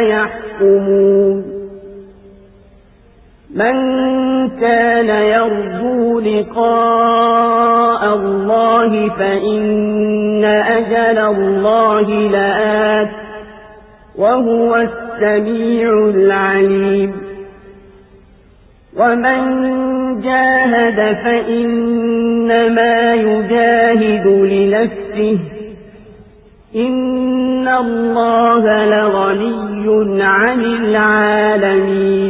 يحكمون. من كان يرجو لقاء الله فإن أجل الله لآت وهو السميع العليم. ومن جاهد فإنما يجاهد لنفسه إن الله لغني عن العالمين.